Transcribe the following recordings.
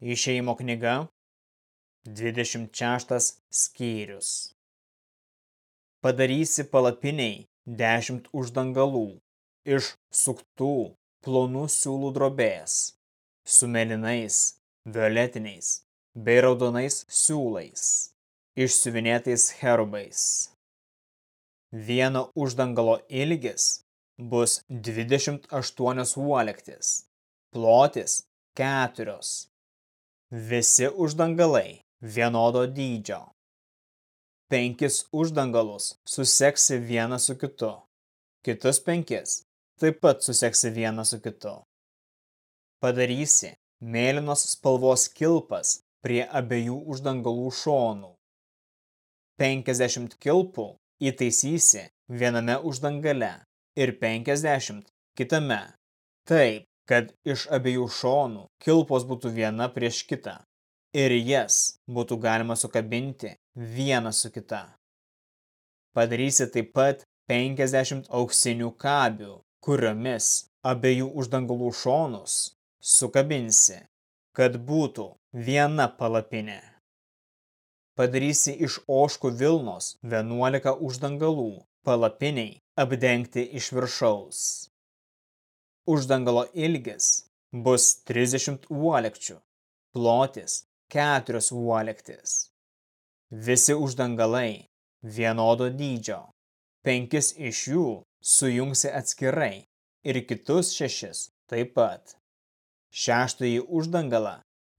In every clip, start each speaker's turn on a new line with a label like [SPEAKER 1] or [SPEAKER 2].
[SPEAKER 1] Išėjimo knyga, 26 skyrius. Padarysi palapiniai dešimt uždangalų iš suktų plonų siūlų drobės, su melinais, violetiniais bei raudonais siūlais, išsiuvinėtais herubais. Vieno uždangalo ilgis bus 28 uolektis, plotis 4. Visi uždangalai vienodo dydžio. Penkis uždangalus suseksi vieną su kitu, kitus penkis taip pat suseksi vieną su kitu. Padarysi mėlynos spalvos kilpas prie abiejų uždangalų šonų. 50 kilpų įtaisysi viename uždangale ir 50 kitame. Taip, kad iš abiejų šonų kilpos būtų viena prieš kitą ir jas būtų galima sukabinti vieną su kita. Padarysi taip pat 50 auksinių kabių, kuriomis abiejų uždangalų šonus sukabinsi, kad būtų viena palapinė. Padarysi iš oškų Vilnos 11 uždangalų palapiniai apdengti iš viršaus. Uždangalo ilgis bus 30 uolekčių, plotis 4 uolektis. Visi uždangalai vienodo dydžio, penkis iš jų sujungsi atskirai ir kitus šešis taip pat. Šeštąjį uždangalą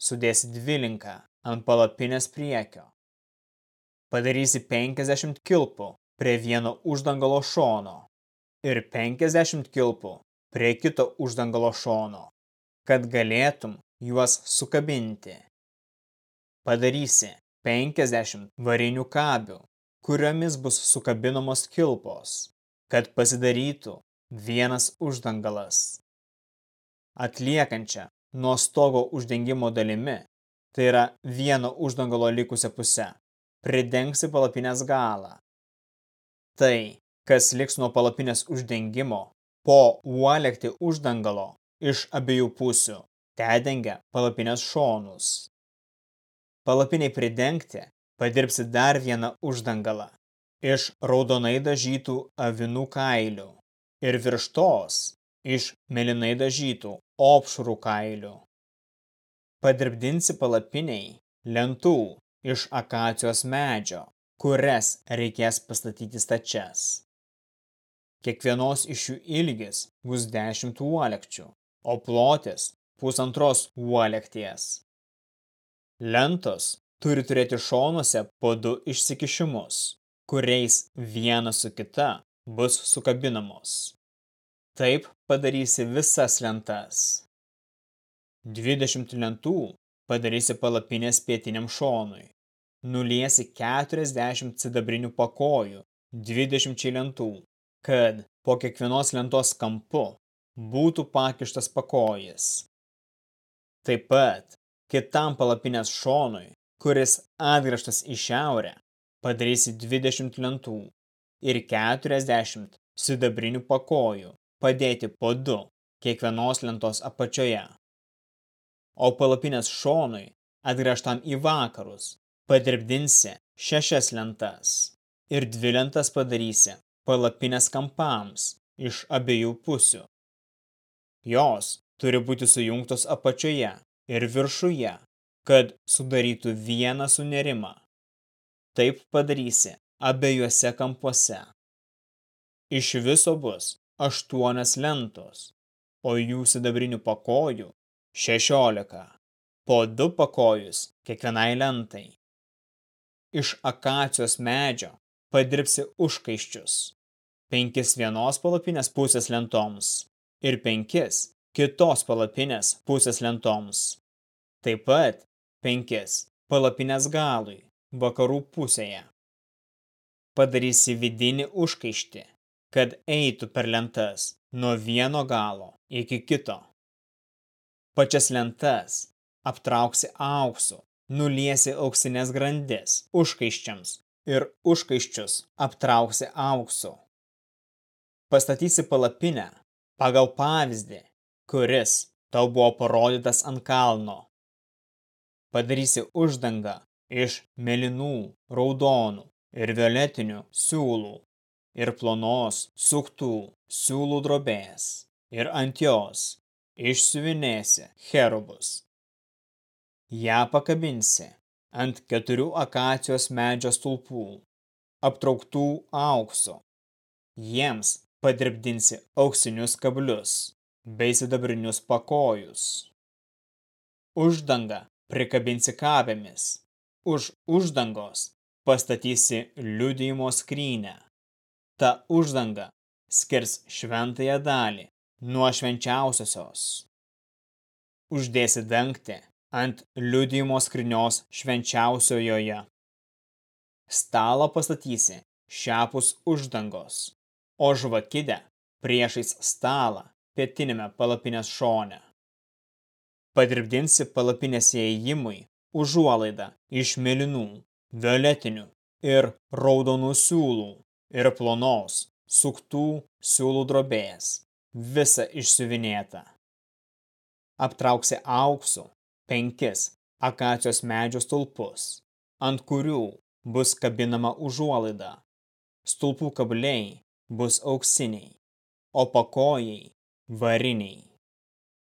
[SPEAKER 1] sudėsi dvilinką ant palapinės priekio. Padarysi 50 kilpų prie vieno uždangalo šono ir 50 kilpų prie kito uždangalo šono, kad galėtum juos sukabinti. Padarysi 50 varinių kabių, kuriomis bus sukabinamos kilpos, kad pasidarytų vienas uždangalas. Atliekančią nuo stogo uždengimo dalimi, tai yra vieno uždangalo likusią pusę, pridengsi palapinės galą. Tai, kas liks nuo palapinės uždengimo, po uolekti uždangalo iš abiejų pusių tedengia palapinės šonus. Palapiniai pridengti padirbsi dar vieną uždangalą iš raudonai dažytų avinų kailių ir virš tos iš melinai dažytų opšrų kailių. Padirbdinsi palapiniai lentų iš akacijos medžio, kurias reikės pastatyti stačias. Kiekvienos iš jų ilgis bus 10 uolekčių, o plotis pusantros uolekties. Lentos turi turėti šonuose po du išsikišimus, kuriais viena su kita bus sukabinamos. Taip padarysi visas lentas. 20 lentų padarysi palapinės pietiniam šonui. Nuliesi 40 sidabrinių pakojų, 20 lentų kad po kiekvienos lentos kampu būtų pakištas pakojis. Taip pat kitam palapinės šonui, kuris atgręžtas į šiaurę, padarysi 20 lentų ir 40 sidabrinių pakojų padėti po du kiekvienos lentos apačioje. O palapinės šonui, atgręžtam į vakarus, padirbdinsi šešias lentas ir dvi lentas padarysi palapinės kampams iš abiejų pusių. Jos turi būti sujungtos apačioje ir viršuje, kad sudarytų vieną sunerimą. Taip padarysi abiejuose kampuose. Iš viso bus aštuonios lentos, o jų sidabrinių pakojų šešiolika, po du pakojus kiekvienai lentai. Iš akacijos medžio padirbsi užkaiščius, penkis vienos palapinės pusės lentoms ir penkis kitos palapinės pusės lentoms. Taip pat penkis palapinės galui vakarų pusėje. Padarysi vidinį užkaištį, kad eitų per lentas nuo vieno galo iki kito. Pačias lentas aptrauksi auksu, nuliesi auksinės grandis užkaiščiams ir užkaiščius aptrauksi auksu. Pastatysi palapinę pagal pavyzdį, kuris tau buvo parodytas ant kalno. padarysi uždangą iš melinų, raudonų ir violetinių siūlų ir plonos suktų siūlų drobės ir ant jos išsiuvinėsi cherubus. Ja pakabinsi ant keturių akacijos medžio stulpų, aptrauktų aukso. Jiems padirbdinsi auksinius kablius bei sidabrinius pakojus. Uždanga prikabinsi kabėmis, už uždangos pastatysi liudijimo skrynę. Ta uždanga skirs šventąją dalį nuo švenčiausiosios. Uždėsi dangtį ant liudijimo skrinios švenčiausiojoje. Stalą pastatysi šiapus uždangos, o žvakidę priešais stalą pietinėme palapinės šone. Padirbdinsi palapinės įėjimui užuolaidą iš mėlynų, violetinių ir raudonų siūlų ir plonos, suktų siūlų drobės, visa išsiuvinėta. Aptrauksi auksu penkis akacijos medžio stulpus, ant kurių bus kabinama užuolaida. Stulpų kabliai bus auksiniai, o pakojai variniai.